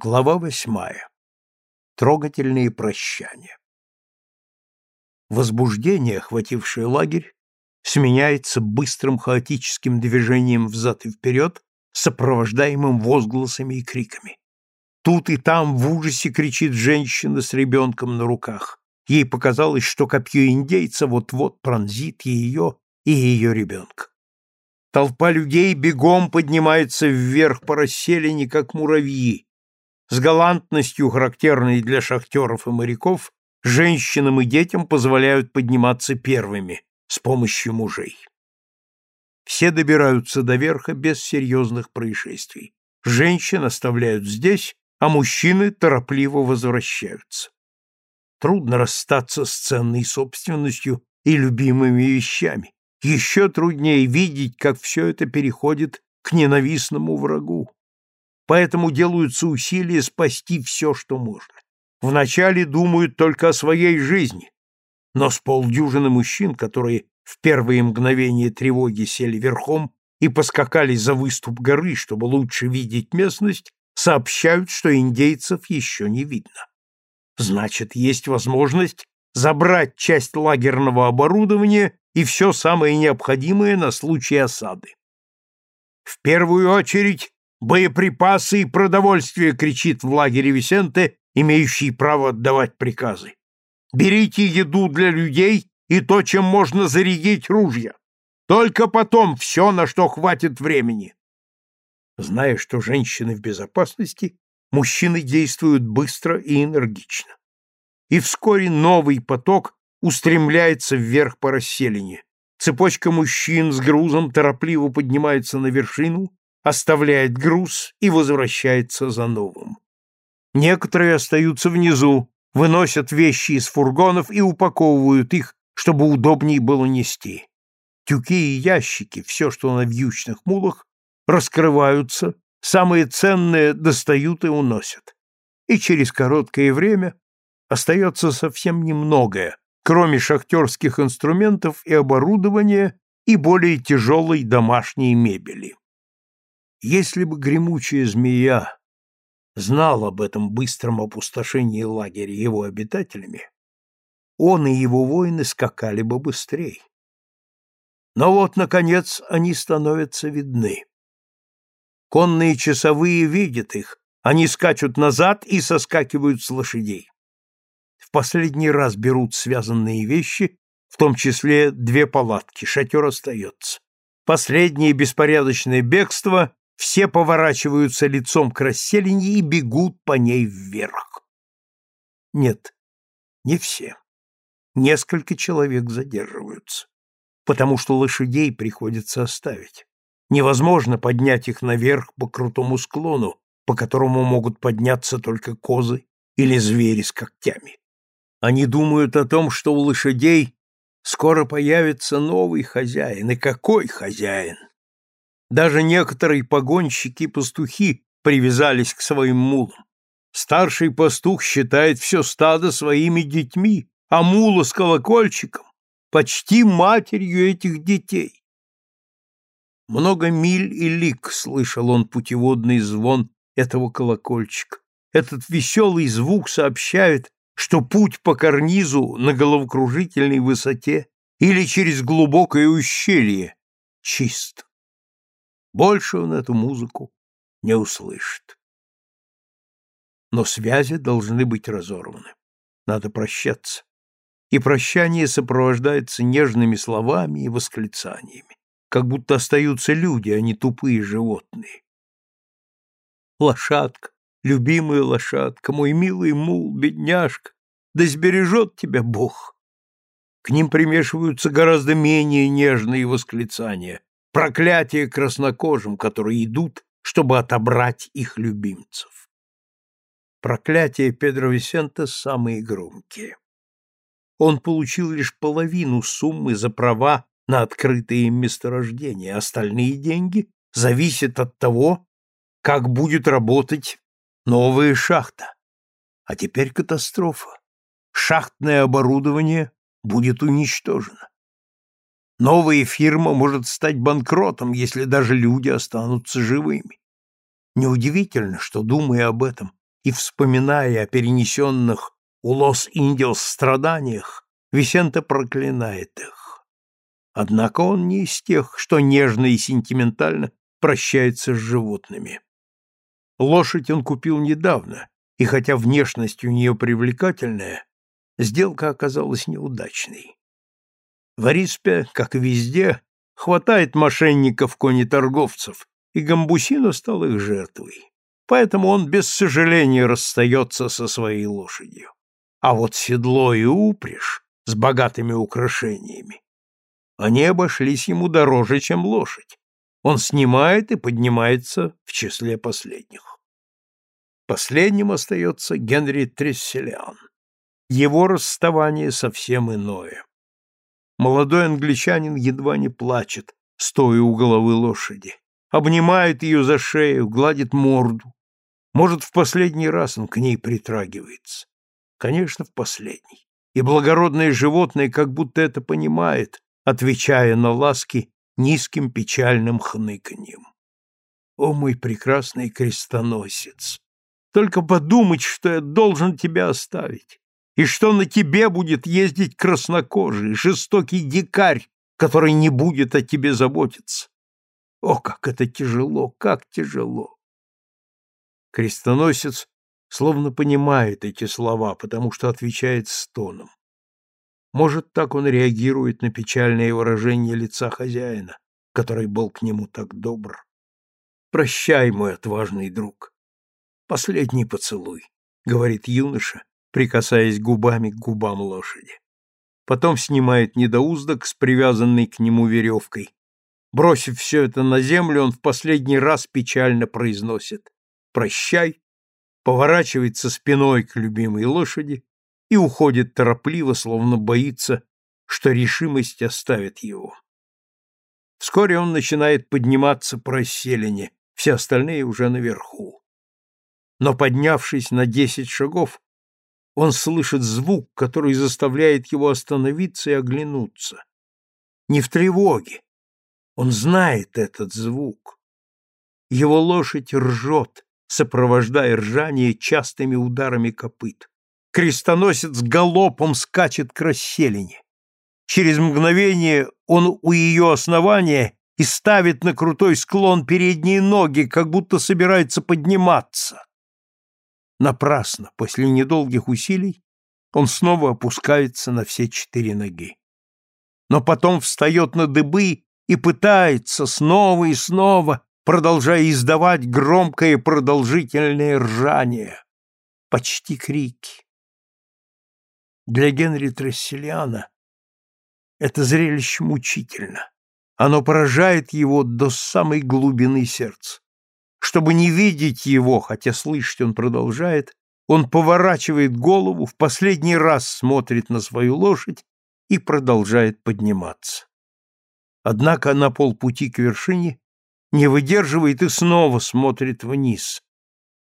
Глава восьмая. Трогательные прощания. Возбуждение, охватившее лагерь, сменяется быстрым хаотическим движением взад и вперед, сопровождаемым возгласами и криками. Тут и там в ужасе кричит женщина с ребенком на руках. Ей показалось, что копье индейца вот-вот пронзит ее и ее ребенка. Толпа людей бегом поднимается вверх по расселине, как муравьи, с галантностью, характерной для шахтеров и моряков, женщинам и детям позволяют подниматься первыми с помощью мужей. Все добираются до верха без серьезных происшествий. Женщин оставляют здесь, а мужчины торопливо возвращаются. Трудно расстаться с ценной собственностью и любимыми вещами. Еще труднее видеть, как все это переходит к ненавистному врагу поэтому делаются усилия спасти все, что можно. Вначале думают только о своей жизни, но с полдюжины мужчин, которые в первые мгновения тревоги сели верхом и поскакали за выступ горы, чтобы лучше видеть местность, сообщают, что индейцев еще не видно. Значит, есть возможность забрать часть лагерного оборудования и все самое необходимое на случай осады. В первую очередь боеприпасы и продовольствие!» — кричит в лагере Висенте, имеющий право отдавать приказы. «Берите еду для людей и то, чем можно зарядить ружья. Только потом все, на что хватит времени». Зная, что женщины в безопасности, мужчины действуют быстро и энергично. И вскоре новый поток устремляется вверх по расселине. Цепочка мужчин с грузом торопливо поднимается на вершину оставляет груз и возвращается за новым. Некоторые остаются внизу, выносят вещи из фургонов и упаковывают их, чтобы удобнее было нести. Тюки и ящики, все, что на вьючных мулах, раскрываются, самые ценные достают и уносят. И через короткое время остается совсем немногое, кроме шахтерских инструментов и оборудования и более тяжелой домашней мебели. Если бы гремучая змея знал об этом быстром опустошении лагеря его обитателями, он и его воины скакали бы быстрее. Но вот, наконец, они становятся видны. Конные часовые видят их, они скачут назад и соскакивают с лошадей. В последний раз берут связанные вещи, в том числе две палатки, шатер остается. Последнее беспорядочное бегство все поворачиваются лицом к расселине и бегут по ней вверх. Нет, не все. Несколько человек задерживаются, потому что лошадей приходится оставить. Невозможно поднять их наверх по крутому склону, по которому могут подняться только козы или звери с когтями. Они думают о том, что у лошадей скоро появится новый хозяин, и какой хозяин! Даже некоторые погонщики-пастухи привязались к своим мулам. Старший пастух считает все стадо своими детьми, а мула с колокольчиком почти матерью этих детей. Много миль и лик слышал он путеводный звон этого колокольчика. Этот веселый звук сообщает, что путь по карнизу на головокружительной высоте или через глубокое ущелье чист. Больше он эту музыку не услышит. Но связи должны быть разорваны. Надо прощаться. И прощание сопровождается нежными словами и восклицаниями, как будто остаются люди, а не тупые животные. Лошадка, любимая лошадка, мой милый мул, бедняжка, да сбережет тебя Бог. К ним примешиваются гораздо менее нежные восклицания проклятие краснокожим, которые идут, чтобы отобрать их любимцев. Проклятие Педро Висента самые громкие. Он получил лишь половину суммы за права на открытые им месторождения, а остальные деньги зависят от того, как будет работать новая шахта. А теперь катастрофа. Шахтное оборудование будет уничтожено. Новая фирма может стать банкротом, если даже люди останутся живыми. Неудивительно, что, думая об этом и вспоминая о перенесенных у Лос-Индиос страданиях, Висенте проклинает их. Однако он не из тех, что нежно и сентиментально прощается с животными. Лошадь он купил недавно, и хотя внешность у нее привлекательная, сделка оказалась неудачной. В Ариспе, как и везде, хватает мошенников-конеторговцев, и Гамбусино стал их жертвой. Поэтому он без сожаления расстается со своей лошадью. А вот седло и упряжь с богатыми украшениями. Они обошлись ему дороже, чем лошадь. Он снимает и поднимается в числе последних. Последним остается Генри Тресселиан. Его расставание совсем иное. Молодой англичанин едва не плачет, стоя у головы лошади. Обнимает ее за шею, гладит морду. Может, в последний раз он к ней притрагивается. Конечно, в последний. И благородное животное как будто это понимает, отвечая на ласки низким печальным хныканьем. О, мой прекрасный крестоносец! Только подумать, что я должен тебя оставить и что на тебе будет ездить краснокожий, жестокий дикарь, который не будет о тебе заботиться. О, как это тяжело, как тяжело! Крестоносец словно понимает эти слова, потому что отвечает стоном. Может, так он реагирует на печальное выражение лица хозяина, который был к нему так добр. Прощай, мой отважный друг. Последний поцелуй, говорит юноша прикасаясь губами к губам лошади. Потом снимает недоуздок с привязанной к нему веревкой. Бросив все это на землю, он в последний раз печально произносит «Прощай», поворачивается спиной к любимой лошади и уходит торопливо, словно боится, что решимость оставит его. Вскоре он начинает подниматься по расселине, все остальные уже наверху. Но поднявшись на десять шагов, он слышит звук, который заставляет его остановиться и оглянуться. Не в тревоге. Он знает этот звук. Его лошадь ржет, сопровождая ржание частыми ударами копыт. Крестоносец галопом скачет к расселине. Через мгновение он у ее основания и ставит на крутой склон передние ноги, как будто собирается подниматься. Напрасно, после недолгих усилий, он снова опускается на все четыре ноги. Но потом встает на дыбы и пытается снова и снова, продолжая издавать громкое продолжительное ржание, почти крики. Для Генри Трессилиана это зрелище мучительно. Оно поражает его до самой глубины сердца. Чтобы не видеть его, хотя слышать он продолжает, он поворачивает голову, в последний раз смотрит на свою лошадь и продолжает подниматься. Однако на полпути к вершине не выдерживает и снова смотрит вниз.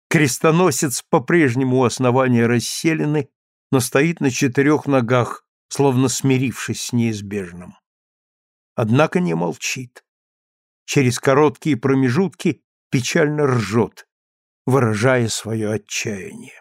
Крестоносец по-прежнему у основания расселены, но стоит на четырех ногах, словно смирившись с неизбежным. Однако не молчит. Через короткие промежутки печально ржет, выражая свое отчаяние.